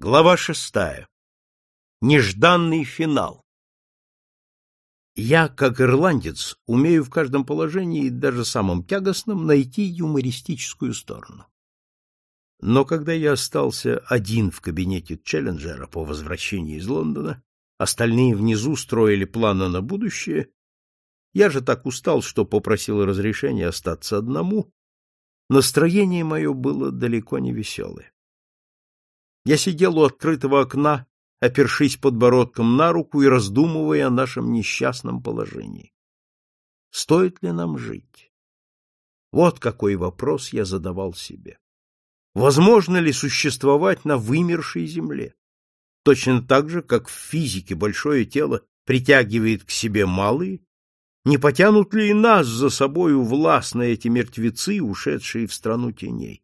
Глава шестая. Нежданный финал. Я, как ирландец, умею в каждом положении, даже самом тягостном, найти юмористическую сторону. Но когда я остался один в кабинете Челленджера по возвращении из Лондона, остальные внизу строили планы на будущее, я же так устал, что попросил разрешения остаться одному, настроение мое было далеко не веселое. Я сидел у открытого окна, опершись подбородком на руку и раздумывая о нашем несчастном положении. Стоит ли нам жить? Вот какой вопрос я задавал себе. Возможно ли существовать на вымершей земле? Точно так же, как в физике большое тело притягивает к себе малые, не потянут ли и нас за собою властно эти мертвецы, ушедшие в страну теней?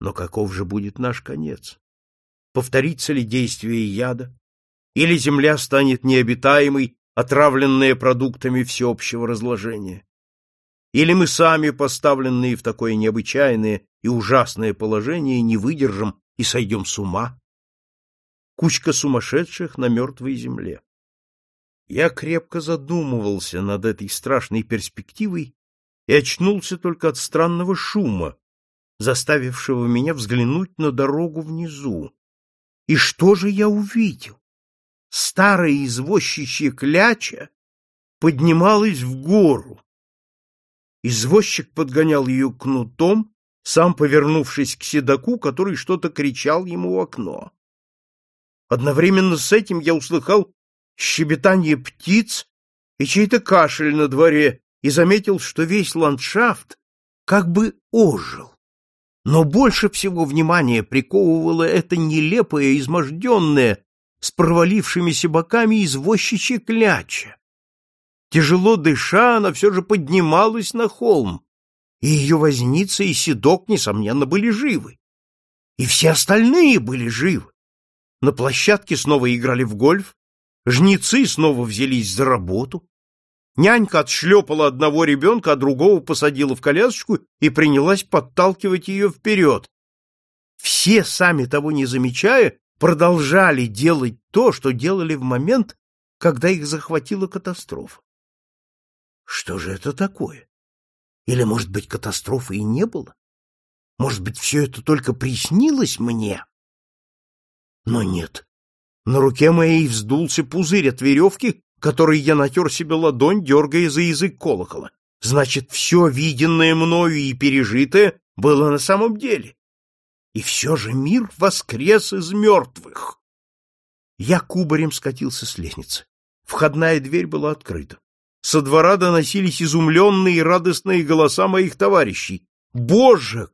Но каков же будет наш конец? Повторится ли действие яда, или земля станет необитаемой, отравленная продуктами всеобщего разложения. Или мы сами, поставленные в такое необычайное и ужасное положение, не выдержим и сойдем с ума? Кучка сумасшедших на мертвой земле. Я крепко задумывался над этой страшной перспективой и очнулся только от странного шума, заставившего меня взглянуть на дорогу внизу. И что же я увидел? Старая извозчичья кляча поднималась в гору. Извозчик подгонял ее кнутом, сам повернувшись к седаку, который что-то кричал ему в окно. Одновременно с этим я услыхал щебетание птиц и чей-то кашель на дворе и заметил, что весь ландшафт как бы ожил. Но больше всего внимания приковывало это нелепое, изможденное, с провалившимися боками извозчичья кляча. Тяжело дыша, она все же поднималась на холм, и ее возница и седок, несомненно, были живы. И все остальные были живы. На площадке снова играли в гольф, жнецы снова взялись за работу, Нянька отшлепала одного ребенка, а другого посадила в колясочку и принялась подталкивать ее вперед. Все, сами того не замечая, продолжали делать то, что делали в момент, когда их захватила катастрофа. Что же это такое? Или, может быть, катастрофы и не было? Может быть, все это только приснилось мне? Но нет. На руке моей вздулся пузырь от веревки, которой я натер себе ладонь, дергая за язык колокола. Значит, все виденное мною и пережитое было на самом деле. И все же мир воскрес из мертвых. Я кубарем скатился с лестницы. Входная дверь была открыта. Со двора доносились изумленные и радостные голоса моих товарищей. Боже,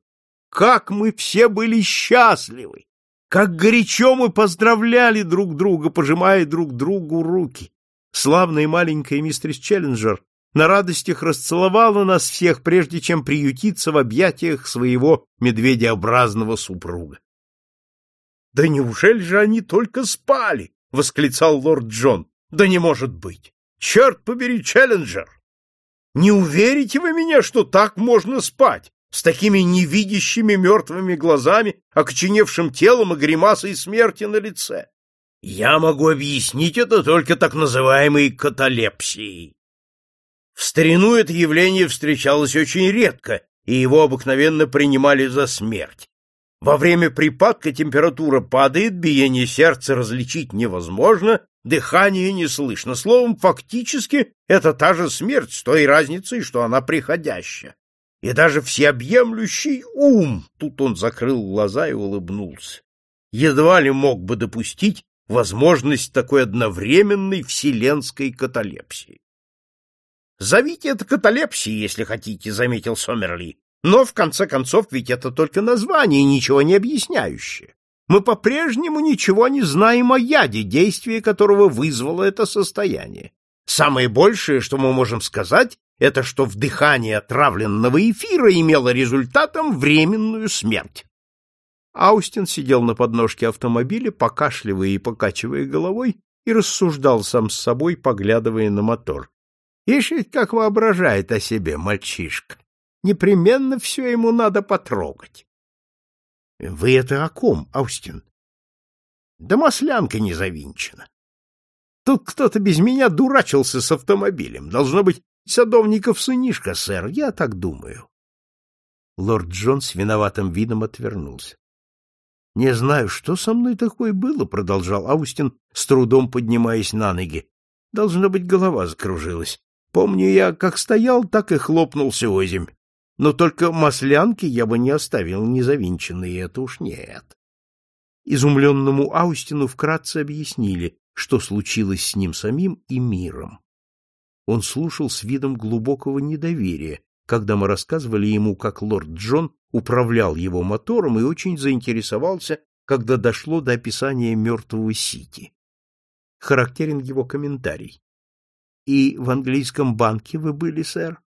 как мы все были счастливы! Как горячо мы поздравляли друг друга, пожимая друг другу руки! Славная маленькая мистерис Челленджер на радостях расцеловала нас всех, прежде чем приютиться в объятиях своего медведеобразного супруга. — Да неужели же они только спали? — восклицал лорд Джон. — Да не может быть! Черт побери, Челленджер! Не уверите вы меня, что так можно спать? С такими невидящими мертвыми глазами, окоченевшим телом и гримасой смерти на лице. Я могу объяснить это только так называемой каталепсией. В старину это явление встречалось очень редко, и его обыкновенно принимали за смерть. Во время припадка температура падает, биение сердца различить невозможно, дыхание не слышно. Словом, фактически это та же смерть с той разницей, что она приходящая. И даже всеобъемлющий ум, тут он закрыл глаза и улыбнулся, едва ли мог бы допустить возможность такой одновременной вселенской каталепсии. Зовите это каталепсией, если хотите, заметил Сомерли. Но в конце концов ведь это только название, ничего не объясняющее. Мы по-прежнему ничего не знаем о яде, действие которого вызвало это состояние. Самое большее, что мы можем сказать, это что вдыхание отравленного эфира имело результатом временную смерть. Аустин сидел на подножке автомобиля, покашливая и покачивая головой, и рассуждал сам с собой, поглядывая на мотор. Ишь ведь как воображает о себе мальчишка. Непременно все ему надо потрогать. — Вы это о ком, Аустин? Да маслянка не завинчена. Тут кто-то без меня дурачился с автомобилем. Должно быть, садовников сынишка, сэр, я так думаю. Лорд Джон с виноватым видом отвернулся. — Не знаю, что со мной такое было, — продолжал Аустин, с трудом поднимаясь на ноги. Должно быть, голова закружилась. Помню, я как стоял, так и хлопнулся озимь. Но только маслянки я бы не оставил незавинченной, это уж нет. Изумленному Аустину вкратце объяснили, что случилось с ним самим и миром. Он слушал с видом глубокого недоверия, когда мы рассказывали ему, как лорд Джон управлял его мотором и очень заинтересовался, когда дошло до описания мертвого Сити. Характерен его комментарий. И в английском банке вы были, сэр?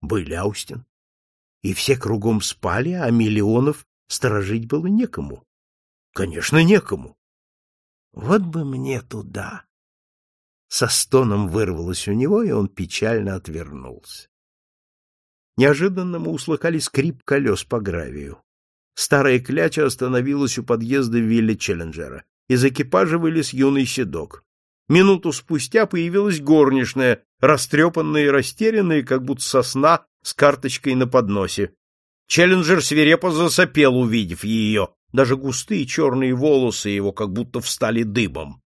Были, Аустин. И все кругом спали, а миллионов сторожить было некому. Конечно, некому. Вот бы мне туда. Со стоном вырвалось у него, и он печально отвернулся. Неожиданно мы услыхали скрип колес по гравию. Старая кляча остановилась у подъезда Вилли Челленджера. Из экипажа вылез юный седок. Минуту спустя появилась горничная, растрепанная и растерянная, как будто сосна с карточкой на подносе. Челленджер свирепо засопел, увидев ее. Даже густые черные волосы его как будто встали дыбом.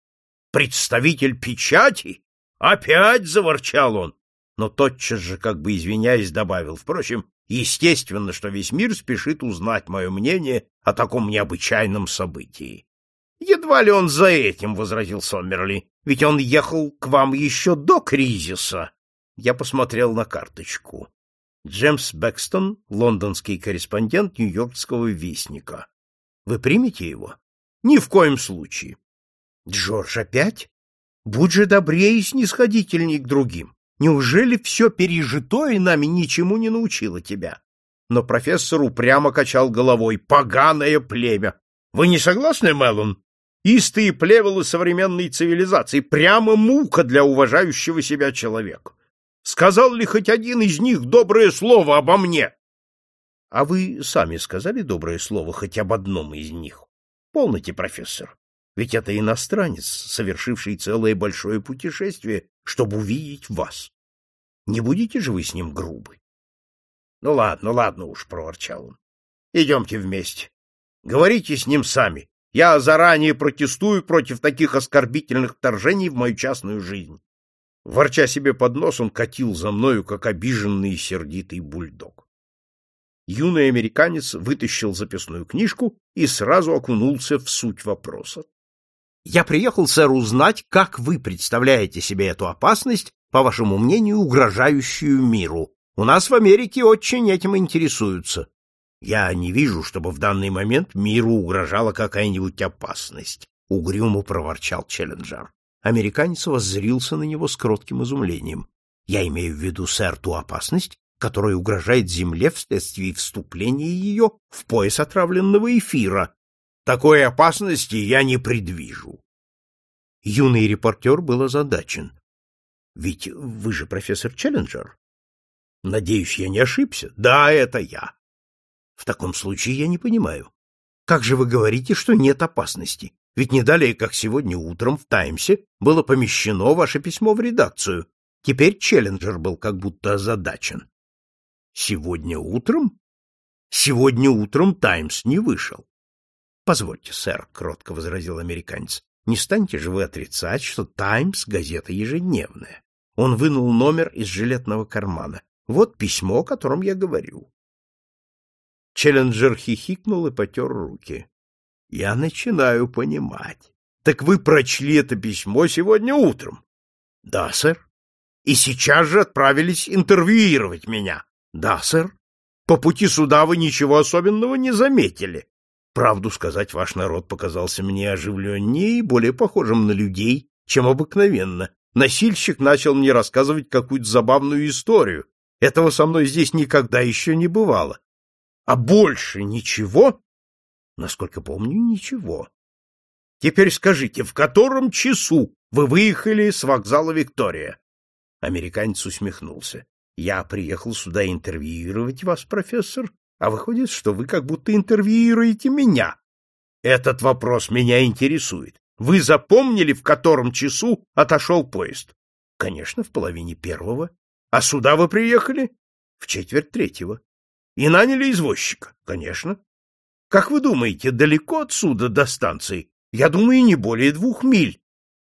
«Представитель печати? Опять!» — заворчал он. Но тотчас же, как бы извиняясь, добавил. Впрочем, естественно, что весь мир спешит узнать мое мнение о таком необычайном событии. Едва ли он за этим, — возразил Сомерли, — ведь он ехал к вам еще до кризиса. Я посмотрел на карточку. Джеймс Бэкстон, лондонский корреспондент Нью-Йоркского вестника. Вы примете его? Ни в коем случае. Джордж опять? Будь же добрее и снисходительней к другим. Неужели все пережитое нами ничему не научило тебя? Но профессор упрямо качал головой. Поганое племя! Вы не согласны, Мелон? Истые плевелы современной цивилизации, прямо мука для уважающего себя человека. Сказал ли хоть один из них доброе слово обо мне? А вы сами сказали доброе слово хоть об одном из них? Полноте, профессор. Ведь это иностранец, совершивший целое большое путешествие, чтобы увидеть вас. Не будете же вы с ним грубы? — Ну ладно, ладно уж, — проворчал он. — Идемте вместе. Говорите с ним сами. Я заранее протестую против таких оскорбительных вторжений в мою частную жизнь. Ворча себе под нос, он катил за мною, как обиженный и сердитый бульдог. Юный американец вытащил записную книжку и сразу окунулся в суть вопроса. «Я приехал, сэр, узнать, как вы представляете себе эту опасность, по вашему мнению, угрожающую миру. У нас в Америке очень этим интересуются. Я не вижу, чтобы в данный момент миру угрожала какая-нибудь опасность, — угрюмо проворчал Челленджер. Американец воззрился на него с кротким изумлением. Я имею в виду, сэр, ту опасность, которая угрожает Земле вследствие вступления ее в пояс отравленного эфира. Такой опасности я не предвижу. Юный репортер был озадачен. — Ведь вы же профессор Челленджер? — Надеюсь, я не ошибся. — Да, это я. В таком случае я не понимаю. Как же вы говорите, что нет опасности? Ведь не далее, как сегодня утром в «Таймсе» было помещено ваше письмо в редакцию. Теперь Челленджер был как будто озадачен. Сегодня утром? Сегодня утром «Таймс» не вышел. Позвольте, сэр, — кротко возразил американец, — не станьте же вы отрицать, что «Таймс» — газета ежедневная. Он вынул номер из жилетного кармана. Вот письмо, о котором я говорю. Челленджер хихикнул и потер руки. — Я начинаю понимать. Так вы прочли это письмо сегодня утром? — Да, сэр. — И сейчас же отправились интервьюировать меня? — Да, сэр. По пути сюда вы ничего особенного не заметили. Правду сказать, ваш народ показался мне оживленнее и более похожим на людей, чем обыкновенно. Носильщик начал мне рассказывать какую-то забавную историю. Этого со мной здесь никогда еще не бывало. А больше ничего? Насколько помню, ничего. Теперь скажите, в котором часу вы выехали с вокзала Виктория? Американец усмехнулся. Я приехал сюда интервьюировать вас, профессор, а выходит, что вы как будто интервьюируете меня. Этот вопрос меня интересует. Вы запомнили, в котором часу отошел поезд? Конечно, в половине первого. А сюда вы приехали? В четверть третьего. И наняли извозчика? Конечно. Как вы думаете, далеко отсюда до станции? Я думаю, не более двух миль.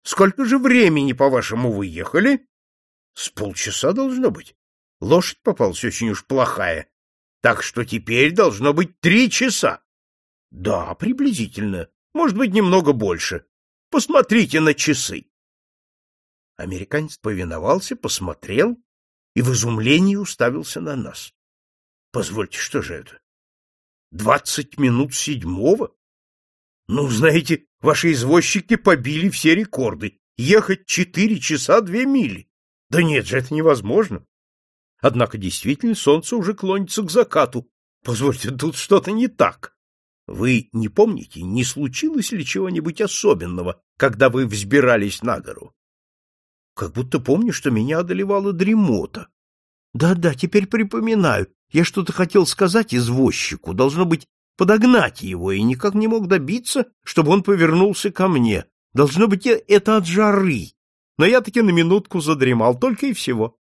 Сколько же времени, по-вашему, вы ехали? С полчаса должно быть. Лошадь попалась очень уж плохая. Так что теперь должно быть три часа. Да, приблизительно. Может быть, немного больше. Посмотрите на часы. Американец повиновался, посмотрел и в изумлении уставился на нас. Позвольте, что же это? Двадцать минут седьмого? Ну, знаете, ваши извозчики побили все рекорды. Ехать четыре часа две мили. Да нет же, это невозможно. Однако действительно солнце уже клонится к закату. Позвольте, тут что-то не так. Вы не помните, не случилось ли чего-нибудь особенного, когда вы взбирались на гору? Как будто помню, что меня одолевала дремота. Да-да, теперь припоминаю. Я что-то хотел сказать извозчику, должно быть, подогнать его, и никак не мог добиться, чтобы он повернулся ко мне. Должно быть, это от жары. Но я таки на минутку задремал, только и всего.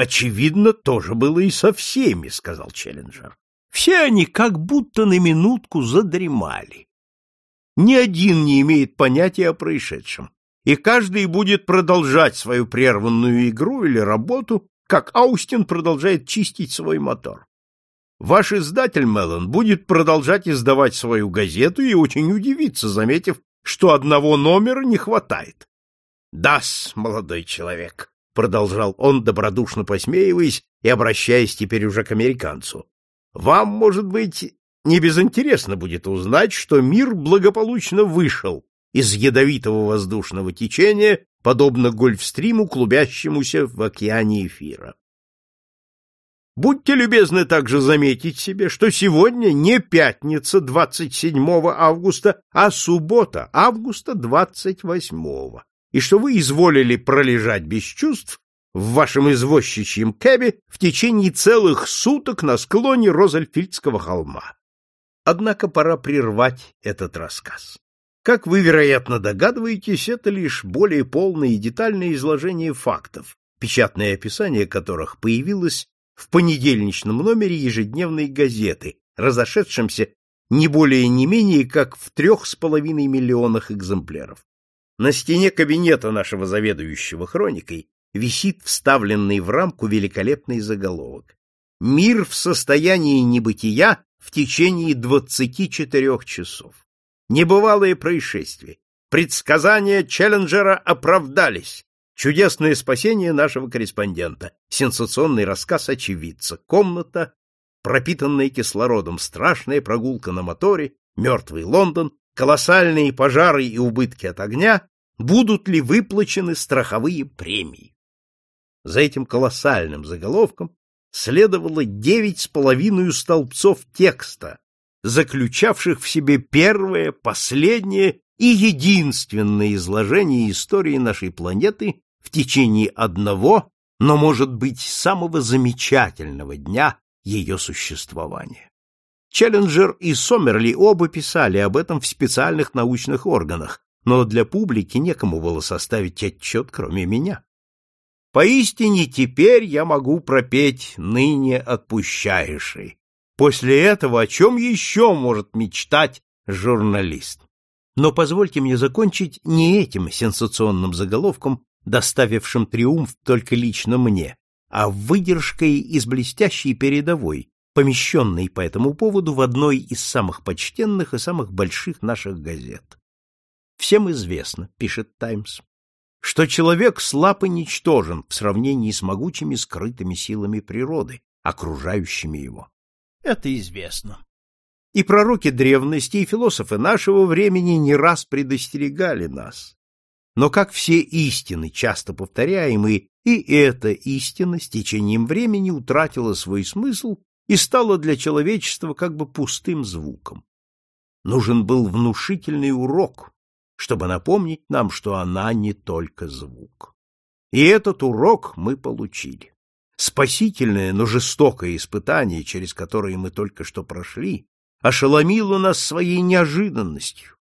Очевидно, тоже было и со всеми, сказал Челленджер. Все они как будто на минутку задремали. Ни один не имеет понятия о происшедшем, и каждый будет продолжать свою прерванную игру или работу, как Аустин продолжает чистить свой мотор. Ваш издатель, Меллон, будет продолжать издавать свою газету и очень удивится, заметив, что одного номера не хватает. «Да-с, молодой человек», — продолжал он, добродушно посмеиваясь и обращаясь теперь уже к американцу. Вам, может быть, не безинтересно будет узнать, что мир благополучно вышел из ядовитого воздушного течения, подобно гольфстриму, клубящемуся в океане эфира. Будьте любезны также заметить себе, что сегодня не пятница 27 августа, а суббота августа 28, и что вы изволили пролежать без чувств в вашем извозчичьем кэбе в течение целых суток на склоне Розальфильдского холма. Однако пора прервать этот рассказ. Как вы, вероятно, догадываетесь, это лишь более полное и детальное изложение фактов, печатное описание которых появилось в понедельничном номере ежедневной газеты, разошедшемся не более не менее как в трех с половиной миллионах экземпляров. На стене кабинета нашего заведующего хроникой висит вставленный в рамку великолепный заголовок. Мир в состоянии небытия в течение 24 часов. Небывалые происшествия. Предсказания Челленджера оправдались. Чудесное спасение нашего корреспондента. Сенсационный рассказ очевидца. Комната, пропитанная кислородом. Страшная прогулка на моторе. Мертвый Лондон. Колоссальные пожары и убытки от огня. Будут ли выплачены страховые премии? За этим колоссальным заголовком следовало девять с половиной столбцов текста, заключавших в себе первое, последнее и единственное изложение истории нашей планеты в течение одного, но, может быть, самого замечательного дня ее существования. Челленджер и Сомерли оба писали об этом в специальных научных органах, но для публики некому было составить отчет, кроме меня. Поистине теперь я могу пропеть ныне отпущаеший. После этого о чем еще может мечтать журналист? Но позвольте мне закончить не этим сенсационным заголовком, доставившим триумф только лично мне, а выдержкой из блестящей передовой, помещенной по этому поводу в одной из самых почтенных и самых больших наших газет. Всем известно, пишет Таймс, что человек слаб и ничтожен в сравнении с могучими скрытыми силами природы, окружающими его. Это известно. И пророки древности, и философы нашего времени не раз предостерегали нас. Но как все истины, часто повторяемые, и эта истина с течением времени утратила свой смысл и стала для человечества как бы пустым звуком. Нужен был внушительный урок, чтобы напомнить нам, что она не только звук. И этот урок мы получили. Спасительное, но жестокое испытание, через которое мы только что прошли, ошеломило нас своей неожиданностью.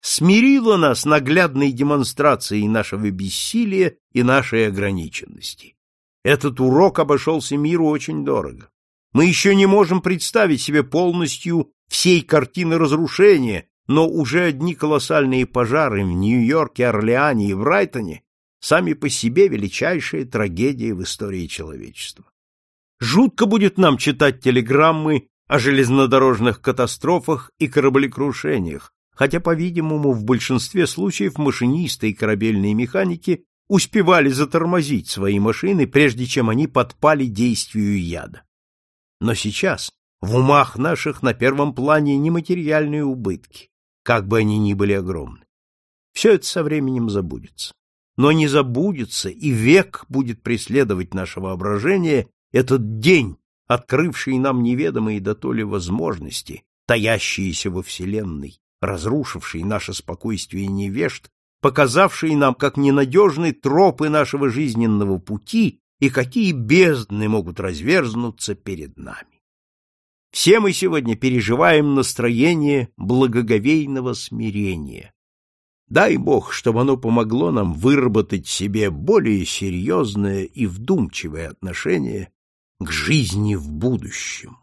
смирило нас наглядной демонстрацией нашего бессилия и нашей ограниченности. Этот урок обошелся миру очень дорого. Мы еще не можем представить себе полностью всей картины разрушения, но уже одни колоссальные пожары в Нью-Йорке, Орлеане и Брайтоне сами по себе величайшая трагедия в истории человечества. Жутко будет нам читать телеграммы о железнодорожных катастрофах и кораблекрушениях, хотя, по-видимому, в большинстве случаев машинисты и корабельные механики успевали затормозить свои машины, прежде чем они подпали действию яда. Но сейчас в умах наших на первом плане нематериальные убытки, как бы они ни были огромны. Все это со временем забудется. Но не забудется, и век будет преследовать наше воображение этот день, открывший нам неведомые дотоле возможности, таящиеся во Вселенной, разрушивший наше спокойствие невежд, показавший нам, как ненадежны тропы нашего жизненного пути и какие бездны могут разверзнуться перед нами. Все мы сегодня переживаем настроение благоговейного смирения. Дай Бог, чтобы оно помогло нам выработать себе более серьезное и вдумчивое отношение к жизни в будущем.